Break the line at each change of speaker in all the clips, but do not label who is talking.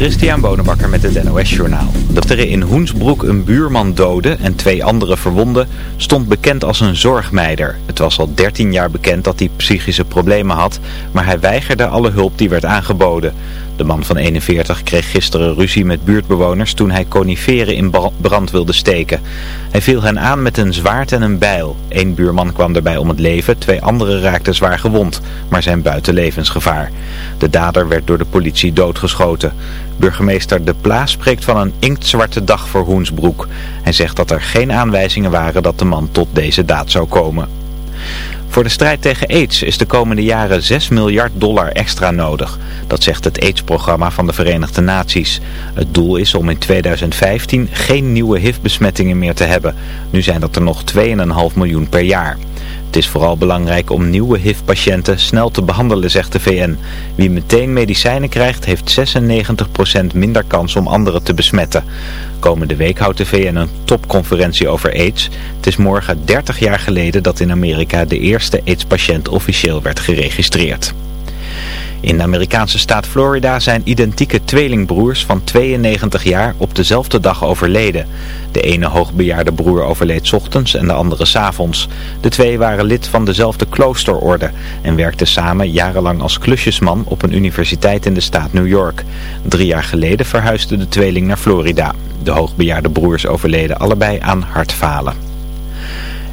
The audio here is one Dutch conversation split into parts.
Christian Bonenbakker met het NOS Journaal. Dat er in Hoensbroek een buurman doodde en twee anderen verwonden stond bekend als een zorgmeider. Het was al 13 jaar bekend dat hij psychische problemen had, maar hij weigerde alle hulp die werd aangeboden. De man van 41 kreeg gisteren ruzie met buurtbewoners toen hij coniferen in brand wilde steken. Hij viel hen aan met een zwaard en een bijl. Eén buurman kwam erbij om het leven, twee anderen raakten zwaar gewond, maar zijn buiten levensgevaar. De dader werd door de politie doodgeschoten. Burgemeester De Plaas spreekt van een inktzwarte dag voor Hoensbroek. Hij zegt dat er geen aanwijzingen waren dat de man tot deze daad zou komen. Voor de strijd tegen aids is de komende jaren 6 miljard dollar extra nodig. Dat zegt het AIDS-programma van de Verenigde Naties. Het doel is om in 2015 geen nieuwe HIV-besmettingen meer te hebben. Nu zijn dat er nog 2,5 miljoen per jaar. Het is vooral belangrijk om nieuwe HIV-patiënten snel te behandelen, zegt de VN. Wie meteen medicijnen krijgt, heeft 96% minder kans om anderen te besmetten. Komende week houdt de VN een topconferentie over aids. Het is morgen 30 jaar geleden dat in Amerika de eerste AIDS-patiënt officieel werd geregistreerd. In de Amerikaanse staat Florida zijn identieke tweelingbroers van 92 jaar op dezelfde dag overleden. De ene hoogbejaarde broer overleed ochtends en de andere s avonds. De twee waren lid van dezelfde kloosterorde en werkten samen jarenlang als klusjesman op een universiteit in de staat New York. Drie jaar geleden verhuisde de tweeling naar Florida. De hoogbejaarde broers overleden allebei aan hartfalen.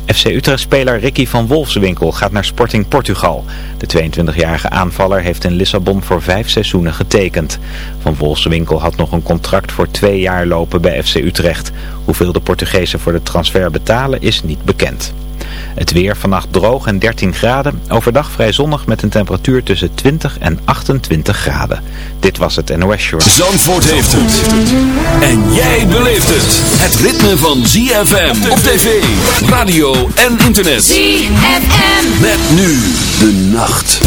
FC Utrecht-speler Ricky van Wolfswinkel gaat naar Sporting Portugal. De 22-jarige aanvaller heeft in Lissabon voor vijf seizoenen getekend. Van Wolfswinkel had nog een contract voor twee jaar lopen bij FC Utrecht. Hoeveel de Portugezen voor de transfer betalen is niet bekend. Het weer vannacht droog en 13 graden. Overdag vrij zonnig met een temperatuur tussen 20 en 28 graden. Dit was het NOS Short.
Zandvoort heeft het. En jij beleeft het. Het ritme van ZFM op tv, radio en internet.
ZFM.
Met nu de nacht.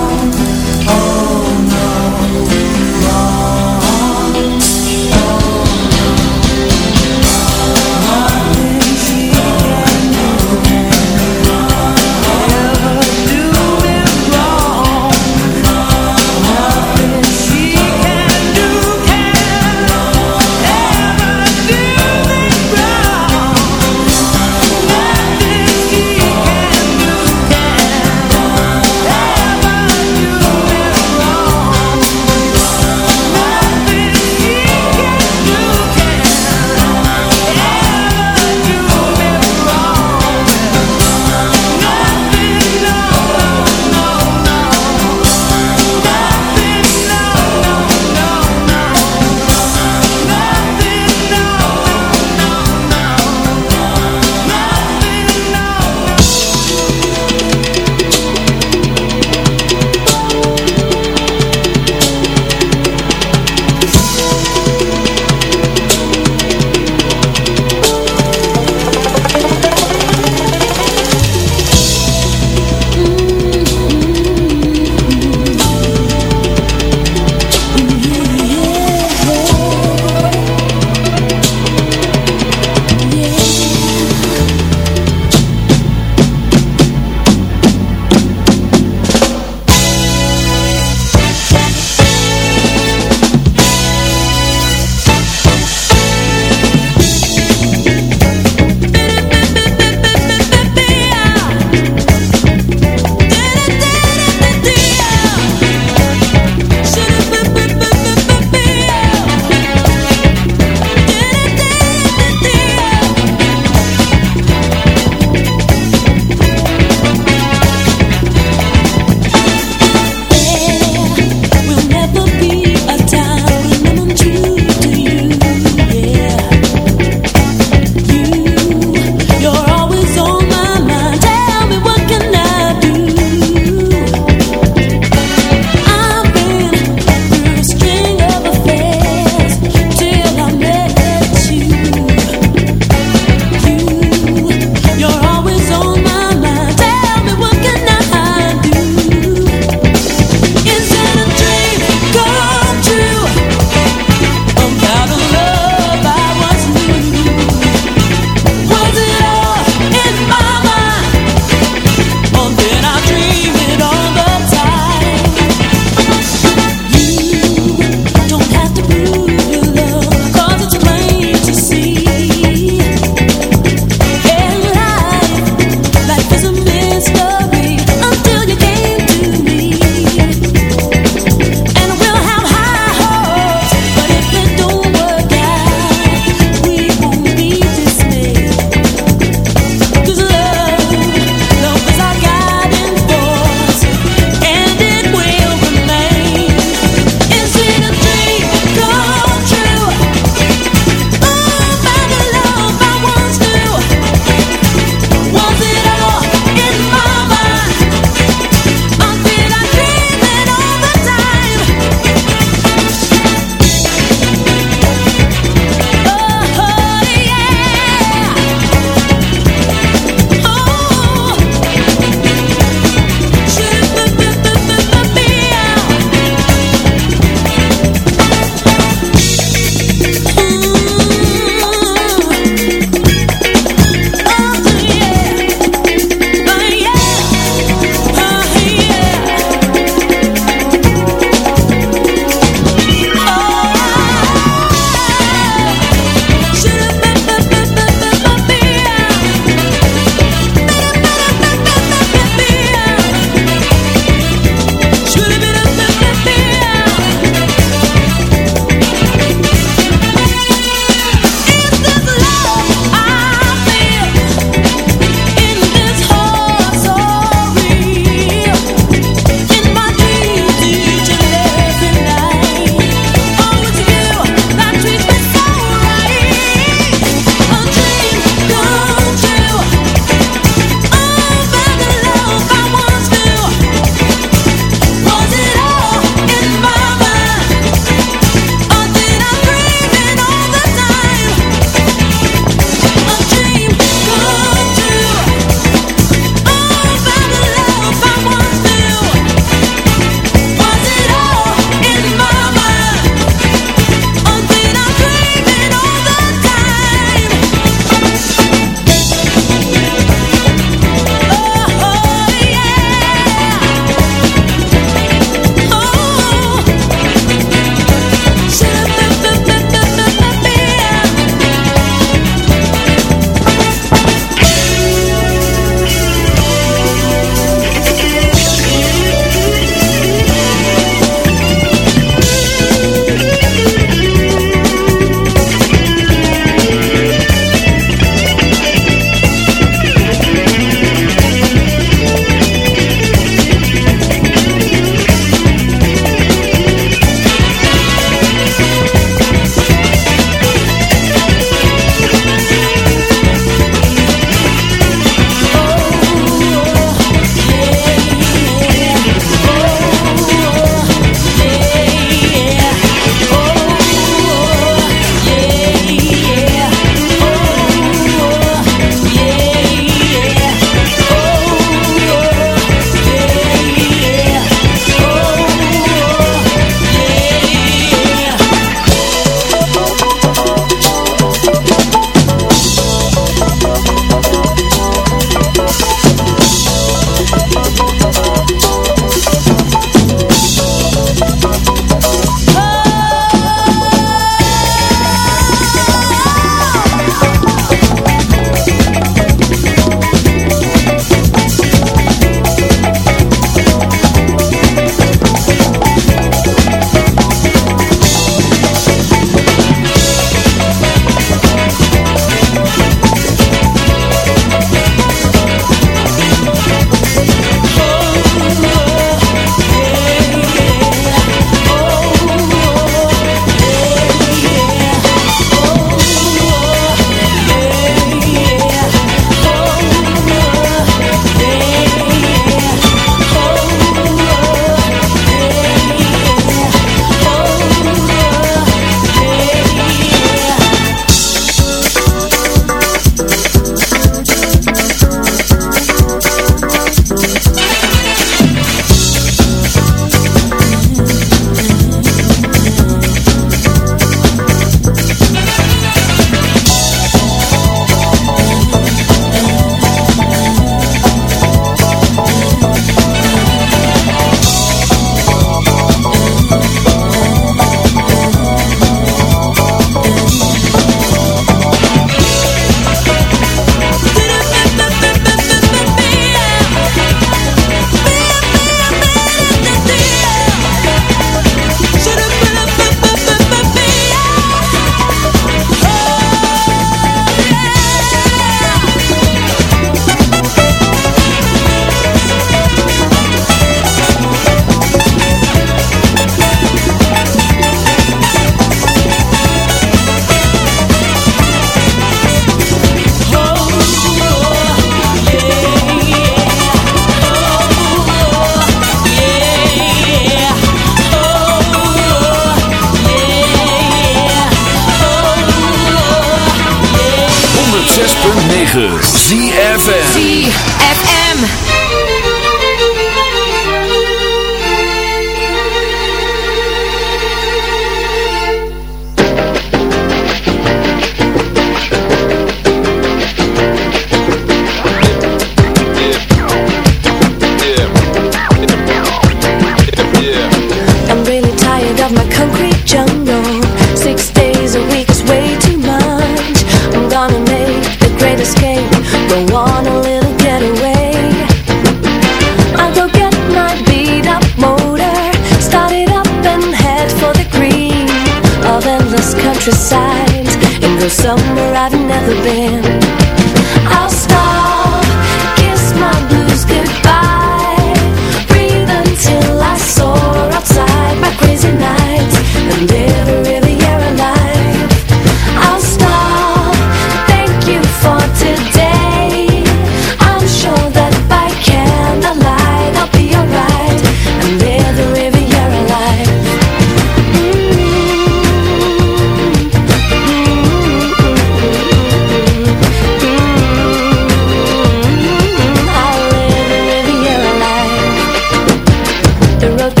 the road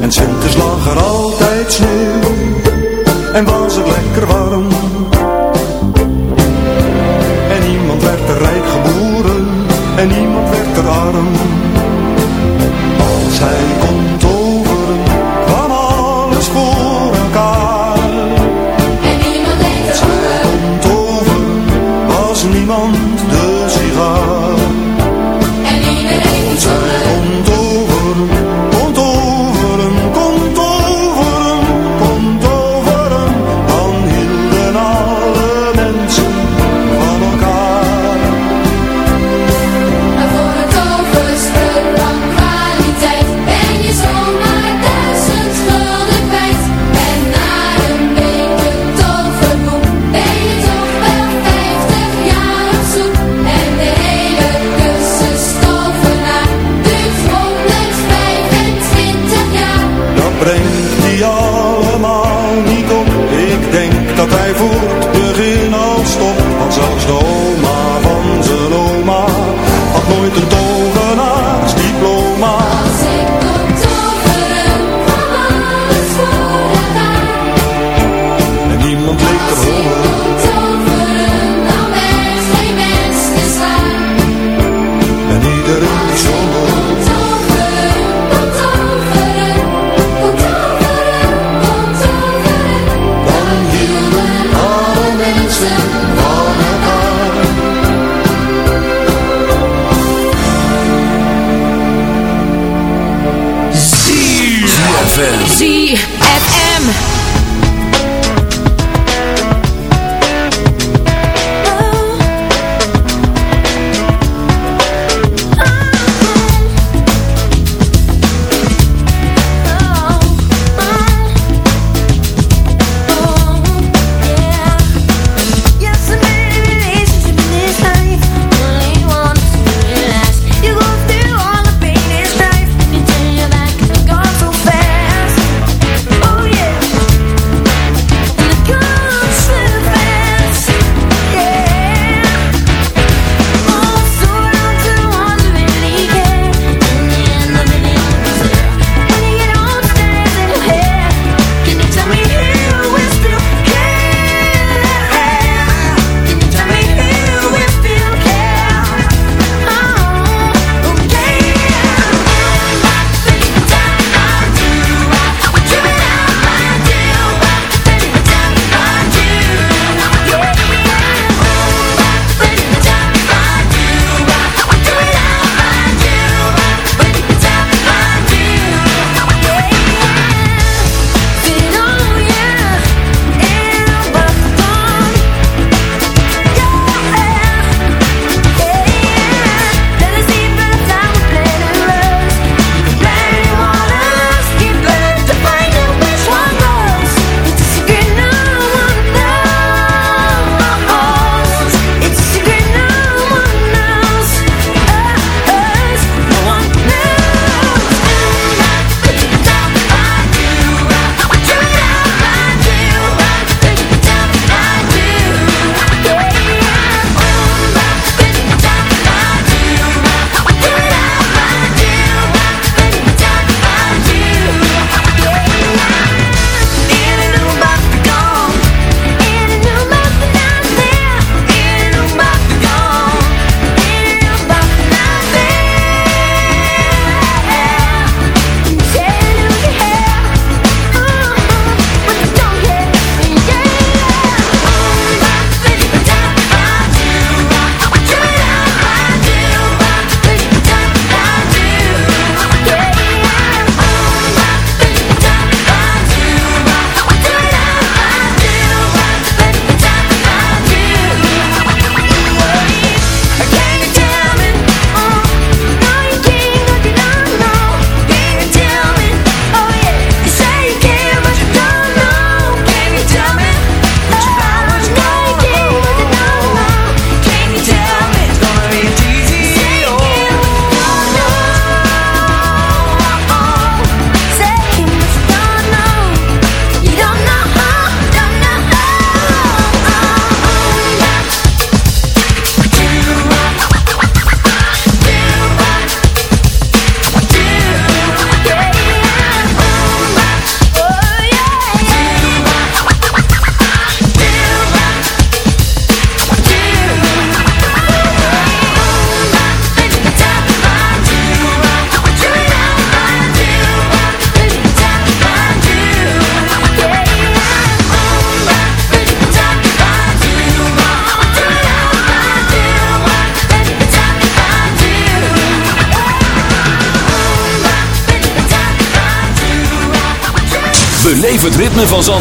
En winters lag er altijd sneeuw. En was het lekker warm. En iemand werd er rijk geboren. En iemand werd er arm.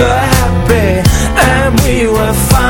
But
happy And we were fine